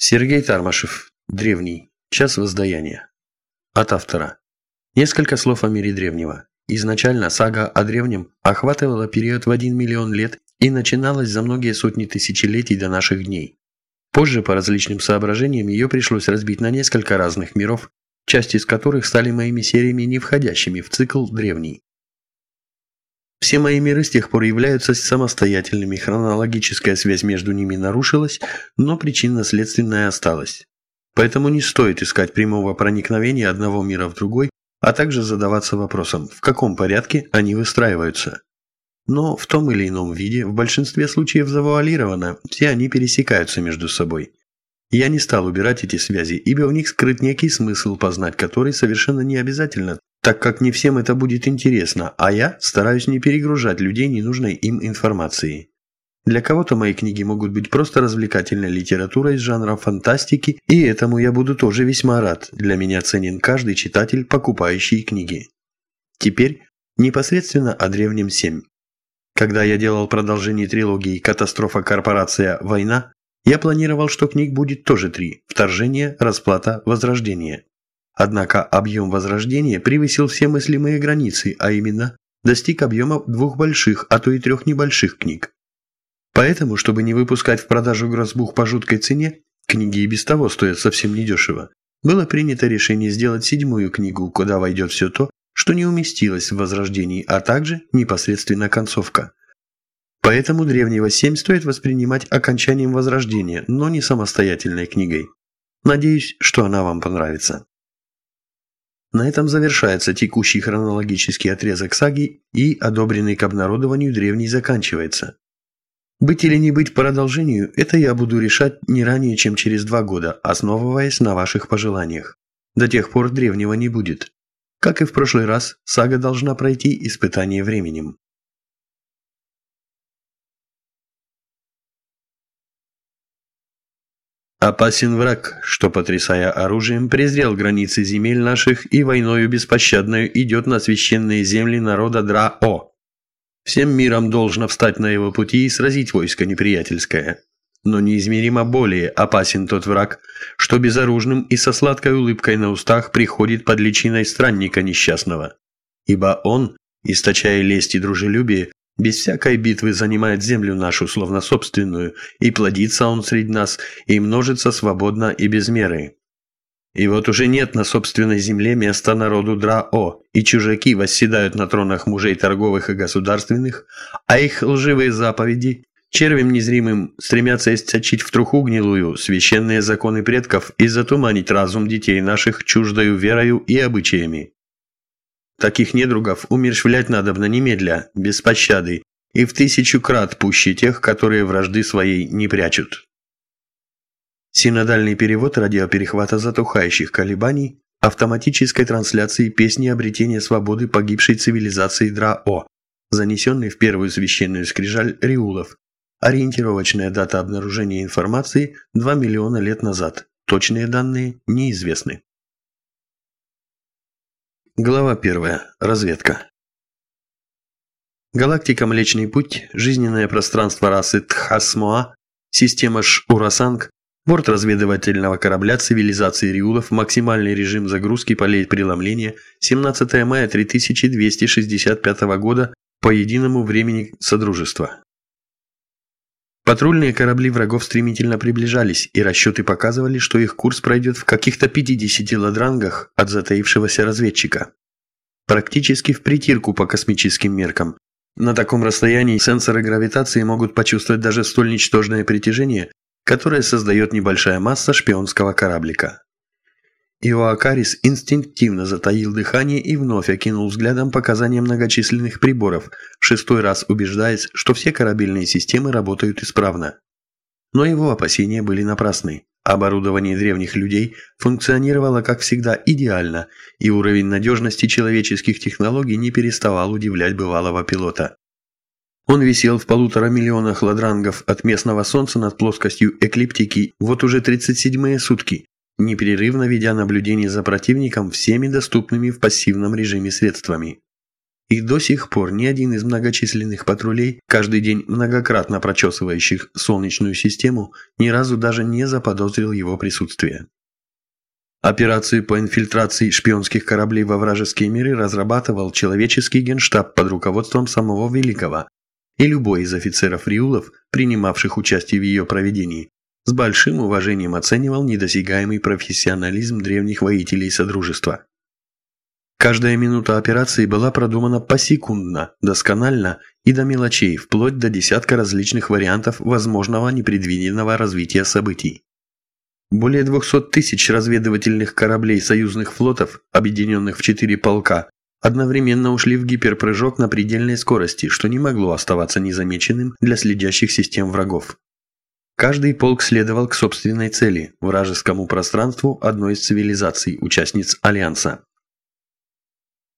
Сергей Тармашев. Древний. Час воздаяния. От автора. Несколько слов о мире древнего. Изначально сага о древнем охватывала период в 1 миллион лет и начиналась за многие сотни тысячелетий до наших дней. Позже, по различным соображениям, ее пришлось разбить на несколько разных миров, части из которых стали моими сериями, не входящими в цикл древний. Все мои миры с тех пор являются самостоятельными, хронологическая связь между ними нарушилась, но причинно-следственная осталась. Поэтому не стоит искать прямого проникновения одного мира в другой, а также задаваться вопросом, в каком порядке они выстраиваются. Но в том или ином виде, в большинстве случаев завуалировано, все они пересекаются между собой. Я не стал убирать эти связи, ибо в них скрыт некий смысл, познать который совершенно не обязательно, так как не всем это будет интересно, а я стараюсь не перегружать людей ненужной им информацией. Для кого-то мои книги могут быть просто развлекательной литературой из жанра фантастики, и этому я буду тоже весьма рад. Для меня ценен каждый читатель, покупающий книги. Теперь непосредственно о Древнем 7. Когда я делал продолжение трилогии «Катастрофа, корпорация, война», я планировал, что книг будет тоже три – «Вторжение», «Расплата», «Возрождение». Однако объем возрождения превысил все мыслимые границы, а именно достиг объема двух больших, а то и трех небольших книг. Поэтому, чтобы не выпускать в продажу грозбух по жуткой цене, книги и без того стоят совсем недешево, было принято решение сделать седьмую книгу, куда войдет все то, что не уместилось в Возрождении, а также непосредственно концовка. Поэтому Древнего 7 стоит воспринимать окончанием Возрождения, но не самостоятельной книгой. Надеюсь, что она вам понравится. На этом завершается текущий хронологический отрезок саги и одобренный к обнародованию древний заканчивается. Быть или не быть продолжению – это я буду решать не ранее, чем через два года, основываясь на ваших пожеланиях. До тех пор древнего не будет. Как и в прошлый раз, сага должна пройти испытание временем. Опасен враг, что, потрясая оружием, презрел границы земель наших и войною беспощадною идет на священные земли народа Дра-О. Всем миром должно встать на его пути и сразить войско неприятельское. Но неизмеримо более опасен тот враг, что безоружным и со сладкой улыбкой на устах приходит под личиной странника несчастного. Ибо он, источая лесть и дружелюбие, без всякой битвы занимает землю нашу, словно собственную, и плодится он среди нас, и множится свободно и без меры. И вот уже нет на собственной земле места народу Дра-О, и чужаки восседают на тронах мужей торговых и государственных, а их лживые заповеди, червем незримым, стремятся источить в труху гнилую священные законы предков и затуманить разум детей наших чуждою верою и обычаями. Таких недругов умерщвлять надобно немедля, без пощады, и в тысячу крат пуще тех, которые вражды своей не прячут. Синодальный перевод радиоперехвата затухающих колебаний автоматической трансляции песни обретения свободы погибшей цивилизации Дра-О, занесенной в первую священную скрижаль Риулов. Ориентировочная дата обнаружения информации 2 миллиона лет назад. Точные данные неизвестны. Глава 1. Разведка. Галактика Млечный Путь, жизненное пространство расы Тхасмоа, система Ш-Урасанг, борт разведывательного корабля цивилизации Риулов, максимальный режим загрузки полей преломления, 17 мая 3265 года по единому времени Содружества. Патрульные корабли врагов стремительно приближались, и расчеты показывали, что их курс пройдет в каких-то 50 ладрангах от затаившегося разведчика. Практически в притирку по космическим меркам. На таком расстоянии сенсоры гравитации могут почувствовать даже столь ничтожное притяжение, которое создает небольшая масса шпионского кораблика. Иоакарис инстинктивно затаил дыхание и вновь окинул взглядом показания многочисленных приборов, в шестой раз убеждаясь, что все корабельные системы работают исправно. Но его опасения были напрасны. Оборудование древних людей функционировало, как всегда, идеально, и уровень надежности человеческих технологий не переставал удивлять бывалого пилота. Он висел в полутора миллионах ладрангов от местного солнца над плоскостью эклиптики вот уже 37-е сутки, непрерывно ведя наблюдение за противником всеми доступными в пассивном режиме средствами. И до сих пор ни один из многочисленных патрулей, каждый день многократно прочесывающих Солнечную систему, ни разу даже не заподозрил его присутствие. Операцию по инфильтрации шпионских кораблей во вражеские миры разрабатывал человеческий генштаб под руководством самого Великого, и любой из офицеров Риулов, принимавших участие в ее проведении, с большим уважением оценивал недосягаемый профессионализм древних воителей Содружества. Каждая минута операции была продумана посекундно, досконально и до мелочей, вплоть до десятка различных вариантов возможного непредвиденного развития событий. Более 200 тысяч разведывательных кораблей союзных флотов, объединенных в четыре полка, одновременно ушли в гиперпрыжок на предельной скорости, что не могло оставаться незамеченным для следящих систем врагов. Каждый полк следовал к собственной цели – вражескому пространству одной из цивилизаций, участниц Альянса.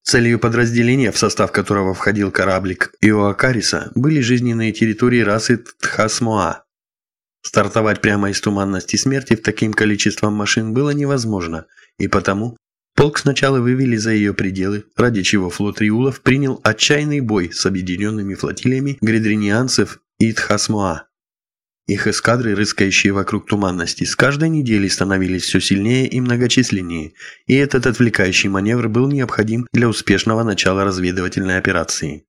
Целью подразделения, в состав которого входил кораблик Иоакариса, были жизненные территории расы Тхасмоа. Стартовать прямо из туманности смерти в таким количеством машин было невозможно, и потому полк сначала вывели за ее пределы, ради чего флот Риулов принял отчаянный бой с объединенными флотилиями гридринианцев и Тхасмоа. Их эскадры, рыскающие вокруг туманности, с каждой неделей становились все сильнее и многочисленнее, и этот отвлекающий маневр был необходим для успешного начала разведывательной операции.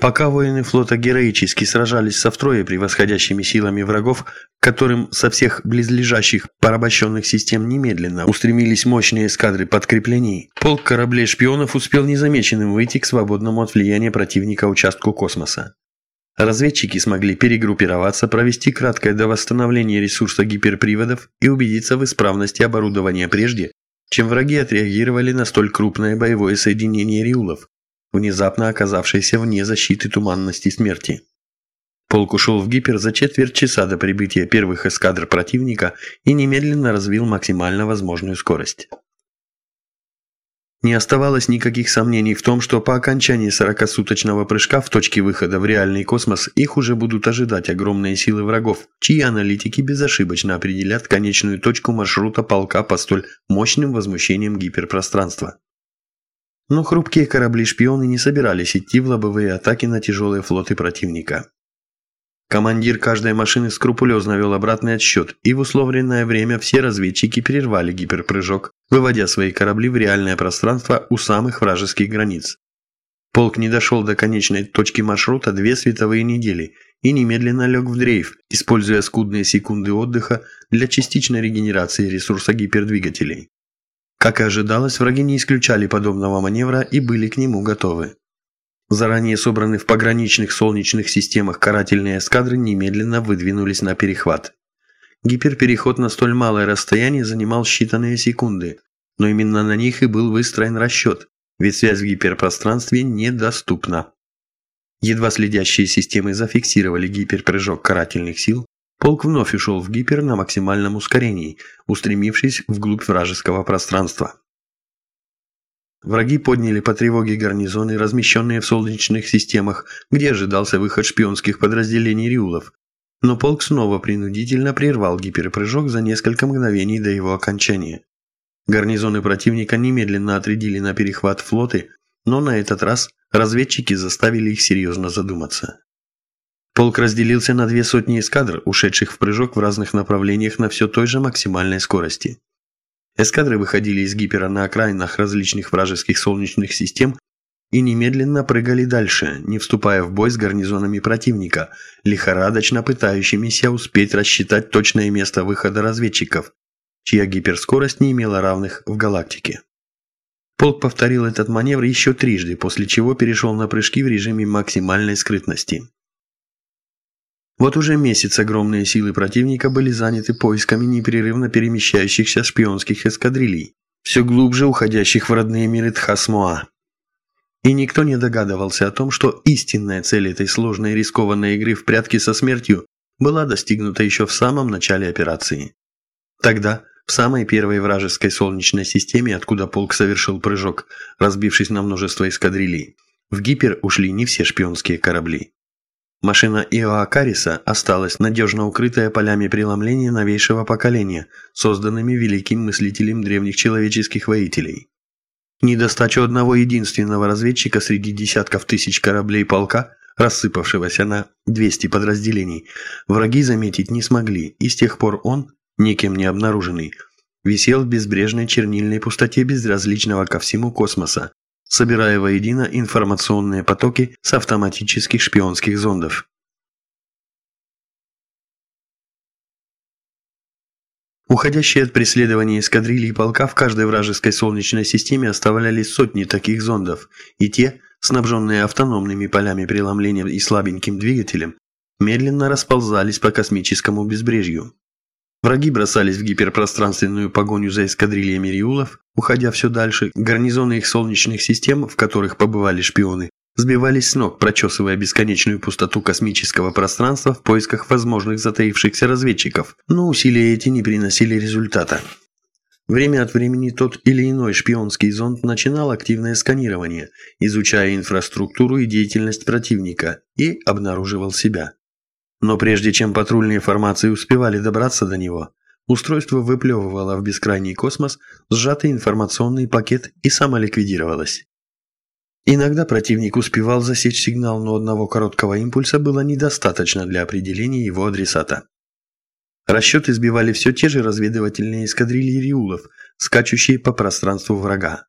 Пока воины флота героически сражались со втрое превосходящими силами врагов, которым со всех близлежащих порабощенных систем немедленно устремились мощные эскадры подкреплений, полк кораблей-шпионов успел незамеченным выйти к свободному от влияния противника участку космоса. Разведчики смогли перегруппироваться, провести краткое до восстановления ресурса гиперприводов и убедиться в исправности оборудования прежде, чем враги отреагировали на столь крупное боевое соединение риулов, внезапно оказавшееся вне защиты туманности смерти. Полк ушел в гипер за четверть часа до прибытия первых эскадр противника и немедленно развил максимально возможную скорость. Не оставалось никаких сомнений в том, что по окончании 40-суточного прыжка в точке выхода в реальный космос их уже будут ожидать огромные силы врагов, чьи аналитики безошибочно определят конечную точку маршрута полка по столь мощным возмущениям гиперпространства. Но хрупкие корабли-шпионы не собирались идти в лобовые атаки на тяжелые флоты противника. Командир каждой машины скрупулезно вел обратный отсчет, и в условленное время все разведчики прервали гиперпрыжок, выводя свои корабли в реальное пространство у самых вражеских границ. Полк не дошел до конечной точки маршрута две световые недели и немедленно лег в дрейф, используя скудные секунды отдыха для частичной регенерации ресурса гипердвигателей. Как и ожидалось, враги не исключали подобного маневра и были к нему готовы. Заранее собранные в пограничных солнечных системах карательные эскадры немедленно выдвинулись на перехват. Гиперпереход на столь малое расстояние занимал считанные секунды, но именно на них и был выстроен расчет, ведь связь в гиперпространстве недоступна. Едва следящие системы зафиксировали гиперпрыжок карательных сил, полк вновь ушел в гипер на максимальном ускорении, устремившись вглубь вражеского пространства. Враги подняли по тревоге гарнизоны, размещенные в солнечных системах, где ожидался выход шпионских подразделений Риулов. Но полк снова принудительно прервал гиперпрыжок за несколько мгновений до его окончания. Гарнизоны противника немедленно отрядили на перехват флоты, но на этот раз разведчики заставили их серьезно задуматься. Полк разделился на две сотни эскадр, ушедших в прыжок в разных направлениях на все той же максимальной скорости. Эскадры выходили из гипера на окраинах различных вражеских солнечных систем и немедленно прыгали дальше, не вступая в бой с гарнизонами противника, лихорадочно пытающимися успеть рассчитать точное место выхода разведчиков, чья гиперскорость не имела равных в галактике. Полк повторил этот маневр еще трижды, после чего перешел на прыжки в режиме максимальной скрытности. Вот уже месяц огромные силы противника были заняты поисками непрерывно перемещающихся шпионских эскадрилей, все глубже уходящих в родные миры Тхасмоа. И никто не догадывался о том, что истинная цель этой сложной и рискованной игры в прятки со смертью была достигнута еще в самом начале операции. Тогда, в самой первой вражеской солнечной системе, откуда полк совершил прыжок, разбившись на множество эскадрилей, в гипер ушли не все шпионские корабли. Машина Иоакариса осталась надежно укрытая полями преломления новейшего поколения, созданными великим мыслителем древних человеческих воителей. Недостачу одного единственного разведчика среди десятков тысяч кораблей полка, рассыпавшегося на 200 подразделений, враги заметить не смогли, и с тех пор он, никем не обнаруженный, висел в безбрежной чернильной пустоте безразличного ко всему космоса, собирая воедино информационные потоки с автоматических шпионских зондов. Уходящие от преследования эскадрильи полка в каждой вражеской солнечной системе оставляли сотни таких зондов, и те, снабженные автономными полями преломления и слабеньким двигателем, медленно расползались по космическому безбрежью. Враги бросались в гиперпространственную погоню за эскадрильями Риулов, уходя все дальше, гарнизоны их солнечных систем, в которых побывали шпионы, сбивались с ног, прочесывая бесконечную пустоту космического пространства в поисках возможных затаившихся разведчиков, но усилия эти не приносили результата. Время от времени тот или иной шпионский зонд начинал активное сканирование, изучая инфраструктуру и деятельность противника, и обнаруживал себя. Но прежде чем патрульные формации успевали добраться до него, устройство выплевывало в бескрайний космос сжатый информационный пакет и самоликвидировалось. Иногда противник успевал засечь сигнал, но одного короткого импульса было недостаточно для определения его адресата. Расчеты сбивали все те же разведывательные эскадрильи Риулов, скачущие по пространству врага.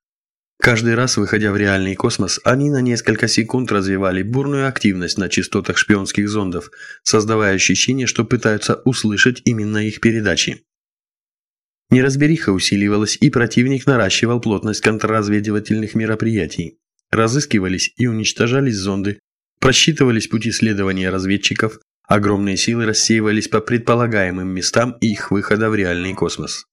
Каждый раз, выходя в реальный космос, они на несколько секунд развивали бурную активность на частотах шпионских зондов, создавая ощущение, что пытаются услышать именно их передачи. Неразбериха усиливалась, и противник наращивал плотность контрразведывательных мероприятий. Разыскивались и уничтожались зонды, просчитывались пути следования разведчиков, огромные силы рассеивались по предполагаемым местам их выхода в реальный космос.